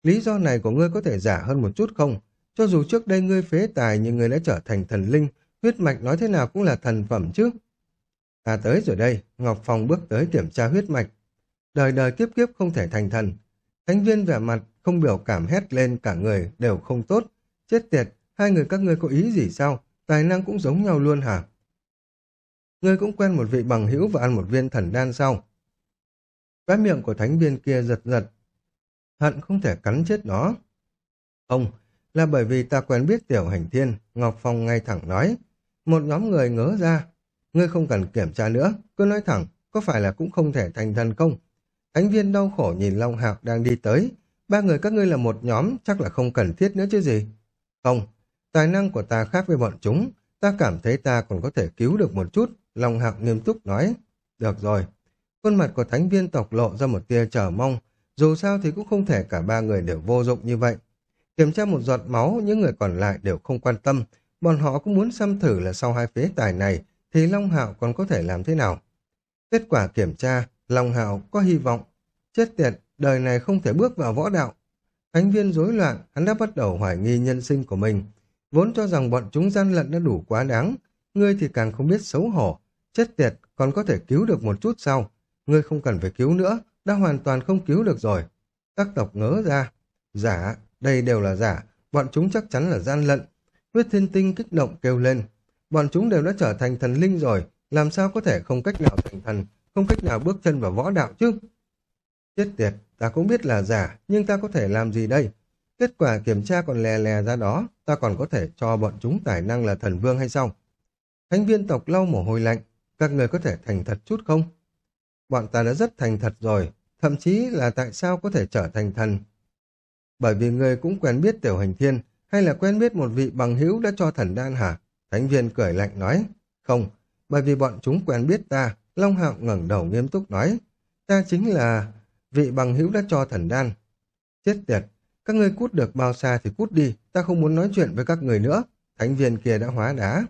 Lý do này của ngươi có thể giả hơn một chút không? Cho dù trước đây ngươi phế tài nhưng ngươi đã trở thành thần linh, huyết mạch nói thế nào cũng là thần phẩm chứ. Ta tới rồi đây, Ngọc Phong bước tới kiểm tra huyết mạch. Đời đời kiếp kiếp không thể thành thần. Thánh viên vẻ mặt không biểu cảm hét lên cả người đều không tốt. Chết tiệt, hai người các ngươi có ý gì sao? Tài năng cũng giống nhau luôn hả? Ngươi cũng quen một vị bằng hữu và ăn một viên thần đan sao? Cái miệng của thánh viên kia giật giật. Hận không thể cắn chết nó. Không, là bởi vì ta quen biết tiểu hành thiên, Ngọc Phong ngay thẳng nói. Một nhóm người ngớ ra. Ngươi không cần kiểm tra nữa, cứ nói thẳng, có phải là cũng không thể thành thần công? Thánh viên đau khổ nhìn Long hạc đang đi tới. Ba người các ngươi là một nhóm, chắc là không cần thiết nữa chứ gì. Không, tài năng của ta khác với bọn chúng. Ta cảm thấy ta còn có thể cứu được một chút. Long Hạo nghiêm túc nói. Được rồi. Khuôn mặt của thánh viên tộc lộ ra một tia chờ mong. Dù sao thì cũng không thể cả ba người đều vô dụng như vậy. Kiểm tra một giọt máu, những người còn lại đều không quan tâm. Bọn họ cũng muốn xăm thử là sau hai phế tài này thì Long Hạo còn có thể làm thế nào. Kết quả kiểm tra, Long Hạo có hy vọng. Chết tiệt, đời này không thể bước vào võ đạo. Thánh viên rối loạn, hắn đã bắt đầu hoài nghi nhân sinh của mình. Vốn cho rằng bọn chúng gian lận đã đủ quá đáng. Ngươi thì càng không biết xấu hổ. Chết tiệt, còn có thể cứu được một chút sau. Ngươi không cần phải cứu nữa, đã hoàn toàn không cứu được rồi. Các tộc ngớ ra. Giả, đây đều là giả. Bọn chúng chắc chắn là gian lận. Huyết thiên tinh kích động kêu lên. Bọn chúng đều đã trở thành thần linh rồi. Làm sao có thể không cách nào thành thần, không cách nào bước chân vào võ đạo chứ? Chết tiệt, ta cũng biết là giả, nhưng ta có thể làm gì đây? Kết quả kiểm tra còn lè lè ra đó, ta còn có thể cho bọn chúng tài năng là thần vương hay sao? Thánh viên tộc lau mồ hôi lạnh, các người có thể thành thật chút không? Bọn ta đã rất thành thật rồi, thậm chí là tại sao có thể trở thành thần. Bởi vì người cũng quen biết tiểu hành thiên, hay là quen biết một vị bằng hữu đã cho thần đan hả? Thánh viên cười lạnh nói, không, bởi vì bọn chúng quen biết ta, Long Hạo ngẩng đầu nghiêm túc nói, ta chính là vị bằng hữu đã cho thần đan. Chết tiệt, các ngươi cút được bao xa thì cút đi, ta không muốn nói chuyện với các người nữa. Thánh viên kia đã hóa đá.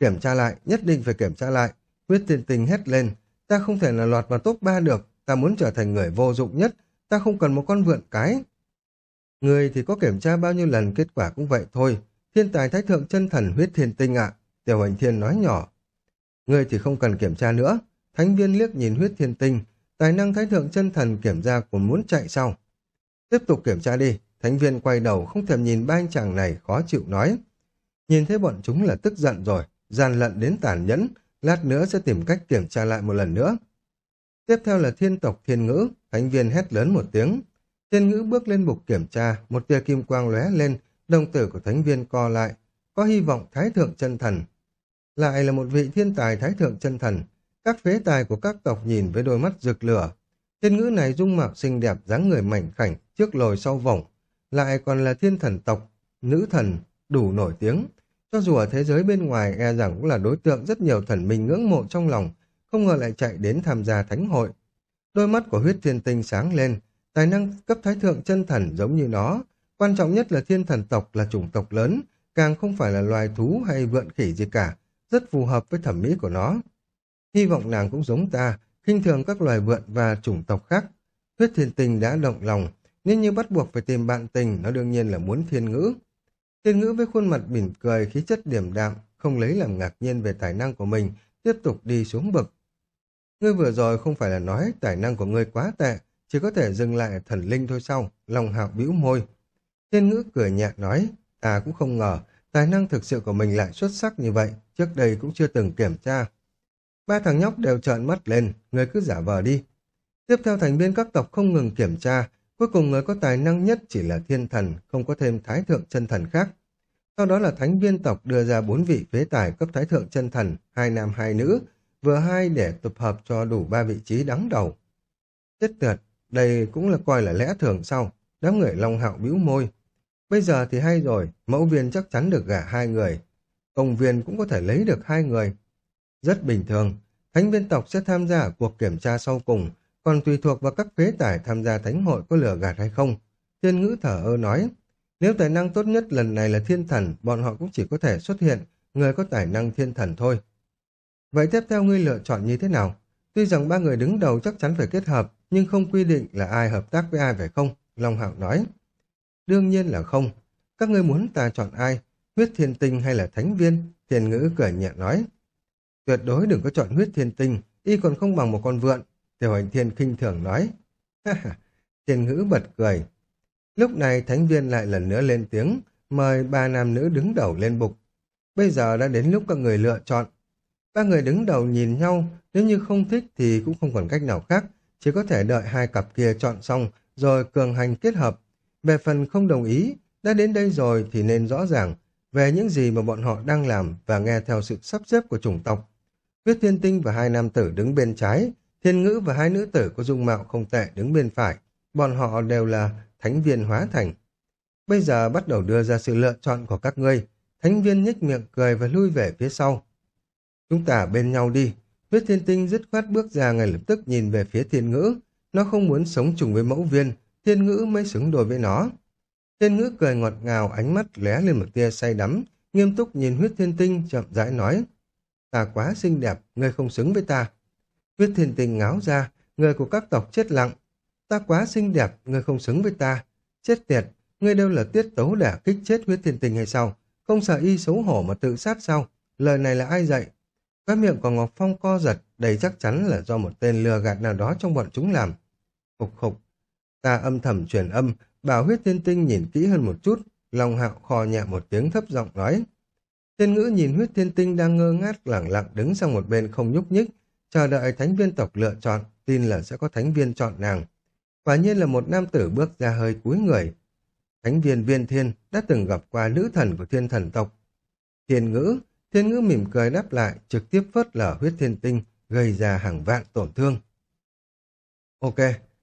Kiểm tra lại, nhất định phải kiểm tra lại. Huyết tiên tình hét lên, ta không thể là lọt vào top 3 được, ta muốn trở thành người vô dụng nhất, ta không cần một con vượn cái. Người thì có kiểm tra bao nhiêu lần kết quả cũng vậy thôi. Thiên tài thái thượng chân thần huyết thiên tinh ạ. Tiểu hành thiên nói nhỏ. Người thì không cần kiểm tra nữa. Thánh viên liếc nhìn huyết thiên tinh. Tài năng thái thượng chân thần kiểm tra còn muốn chạy sau. Tiếp tục kiểm tra đi. Thánh viên quay đầu không thèm nhìn ba anh chàng này, khó chịu nói. Nhìn thấy bọn chúng là tức giận rồi. Gian lận đến tàn nhẫn. Lát nữa sẽ tìm cách kiểm tra lại một lần nữa. Tiếp theo là thiên tộc thiên ngữ. Thánh viên hét lớn một tiếng. Thiên ngữ bước lên bục kiểm tra. Một tia kim quang lóe lên. Đồng tử của thánh viên co lại. Có hy vọng thái thượng chân thần. Lại là một vị thiên tài thái thượng chân thần. Các phế tài của các tộc nhìn với đôi mắt rực lửa. Tiên ngữ này dung mạo xinh đẹp, dáng người mảnh khảnh, trước lồi sau vòng, Lại còn là thiên thần tộc, nữ thần, đủ nổi tiếng. Cho dù ở thế giới bên ngoài e rằng cũng là đối tượng rất nhiều thần minh ngưỡng mộ trong lòng, không ngờ lại chạy đến tham gia thánh hội. Đôi mắt của huyết thiên tinh sáng lên, tài năng cấp thái thượng chân thần giống như nó. Quan trọng nhất là thiên thần tộc là chủng tộc lớn, càng không phải là loài thú hay vượn khỉ gì cả, rất phù hợp với thẩm mỹ của nó. Hy vọng nàng cũng giống ta, khinh thường các loài vượn và chủng tộc khác. Huyết thiên tình đã động lòng, nên như bắt buộc phải tìm bạn tình, nó đương nhiên là muốn thiên ngữ. Thiên ngữ với khuôn mặt mỉm cười, khí chất điểm đạm, không lấy làm ngạc nhiên về tài năng của mình, tiếp tục đi xuống bậc. Ngươi vừa rồi không phải là nói tài năng của ngươi quá tệ, chỉ có thể dừng lại thần linh thôi sau Lòng hạo bĩu môi. Thiên ngữ cười nhạt nói, ta cũng không ngờ, tài năng thực sự của mình lại xuất sắc như vậy, trước đây cũng chưa từng kiểm tra. Ba thằng nhóc đều trợn mắt lên, người cứ giả vờ đi. Tiếp theo thành viên các tộc không ngừng kiểm tra, cuối cùng người có tài năng nhất chỉ là thiên thần, không có thêm thái thượng chân thần khác. Sau đó là thánh viên tộc đưa ra bốn vị phế tài cấp thái thượng chân thần, hai nam hai nữ, vừa hai để tập hợp cho đủ ba vị trí đắng đầu. Chết tuyệt, đây cũng là coi là lẽ thường sau. Đám người Long Hạo bĩu môi. Bây giờ thì hay rồi, mẫu viên chắc chắn được gả hai người. Công viên cũng có thể lấy được hai người. Rất bình thường, thánh viên tộc sẽ tham gia ở cuộc kiểm tra sau cùng, còn tùy thuộc vào các phế tải tham gia thánh hội có lừa gạt hay không. Thiên ngữ thở ơ nói, nếu tài năng tốt nhất lần này là thiên thần, bọn họ cũng chỉ có thể xuất hiện người có tài năng thiên thần thôi. Vậy tiếp theo ngươi lựa chọn như thế nào? Tuy rằng ba người đứng đầu chắc chắn phải kết hợp, nhưng không quy định là ai hợp tác với ai phải không? Long Hạo nói. Đương nhiên là không. Các ngươi muốn ta chọn ai? Huyết thiên tinh hay là thánh viên? Thiên ngữ cười nhẹ nói. Tuyệt đối đừng có chọn huyết thiên tinh, y còn không bằng một con vượn. Tiểu hành thiên khinh thường nói. Tiền ngữ bật cười. Lúc này thánh viên lại lần nữa lên tiếng, mời ba nam nữ đứng đầu lên bục. Bây giờ đã đến lúc các người lựa chọn. Ba người đứng đầu nhìn nhau, nếu như không thích thì cũng không còn cách nào khác, chỉ có thể đợi hai cặp kia chọn xong rồi cường hành kết hợp. Về phần không đồng ý, đã đến đây rồi thì nên rõ ràng về những gì mà bọn họ đang làm và nghe theo sự sắp xếp của chủng tộc. Huyết Thiên Tinh và hai nam tử đứng bên trái, Thiên Ngữ và hai nữ tử có dung mạo không tệ đứng bên phải. Bọn họ đều là thánh viên hóa thành. Bây giờ bắt đầu đưa ra sự lựa chọn của các ngươi. Thánh viên nhếch miệng cười và lui về phía sau. Chúng ta bên nhau đi. Huyết thiên tinh dứt khoát bước ra ngay lập tức nhìn về phía thiên ngữ. Nó không muốn sống chung với mẫu viên, thiên ngữ mới xứng đôi với nó. Thiên ngữ cười ngọt ngào, ánh mắt lé lên một tia say đắm, nghiêm túc nhìn huyết thiên tinh chậm rãi nói. Ta quá xinh đẹp, ngươi không xứng với ta. Huyết thiên tinh ngáo ra, người của các tộc chết lặng. Ta quá xinh đẹp, ngươi không xứng với ta. Chết tiệt, ngươi đều là tiết tấu để kích chết huyết thiên tinh hay sao? Không sợ y xấu hổ mà tự sát sao? Lời này là ai dạy? Cái miệng của Ngọc Phong co giật, đây chắc chắn là do một tên lừa gạt nào đó trong bọn chúng làm. Khục khục. Ta âm thầm truyền âm, bảo huyết thiên tinh nhìn kỹ hơn một chút, lòng hạo khò nhẹ một tiếng thấp giọng nói. Thiên ngữ nhìn huyết thiên tinh đang ngơ ngác lẳng lặng đứng sang một bên không nhúc nhích, chờ đợi thánh viên tộc lựa chọn, tin là sẽ có thánh viên chọn nàng. Quả nhiên là một nam tử bước ra hơi cúi người. Thánh viên viên thiên đã từng gặp qua nữ thần của thiên thần tộc. Thiên ngữ, thiên ngữ mỉm cười đáp lại, trực tiếp phớt lở huyết thiên tinh, gây ra hàng vạn tổn thương. Ok,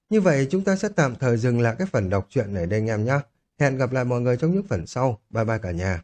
như vậy chúng ta sẽ tạm thời dừng lại cái phần đọc truyện này đây anh em nhé. Hẹn gặp lại mọi người trong những phần sau. Bye bye cả nhà.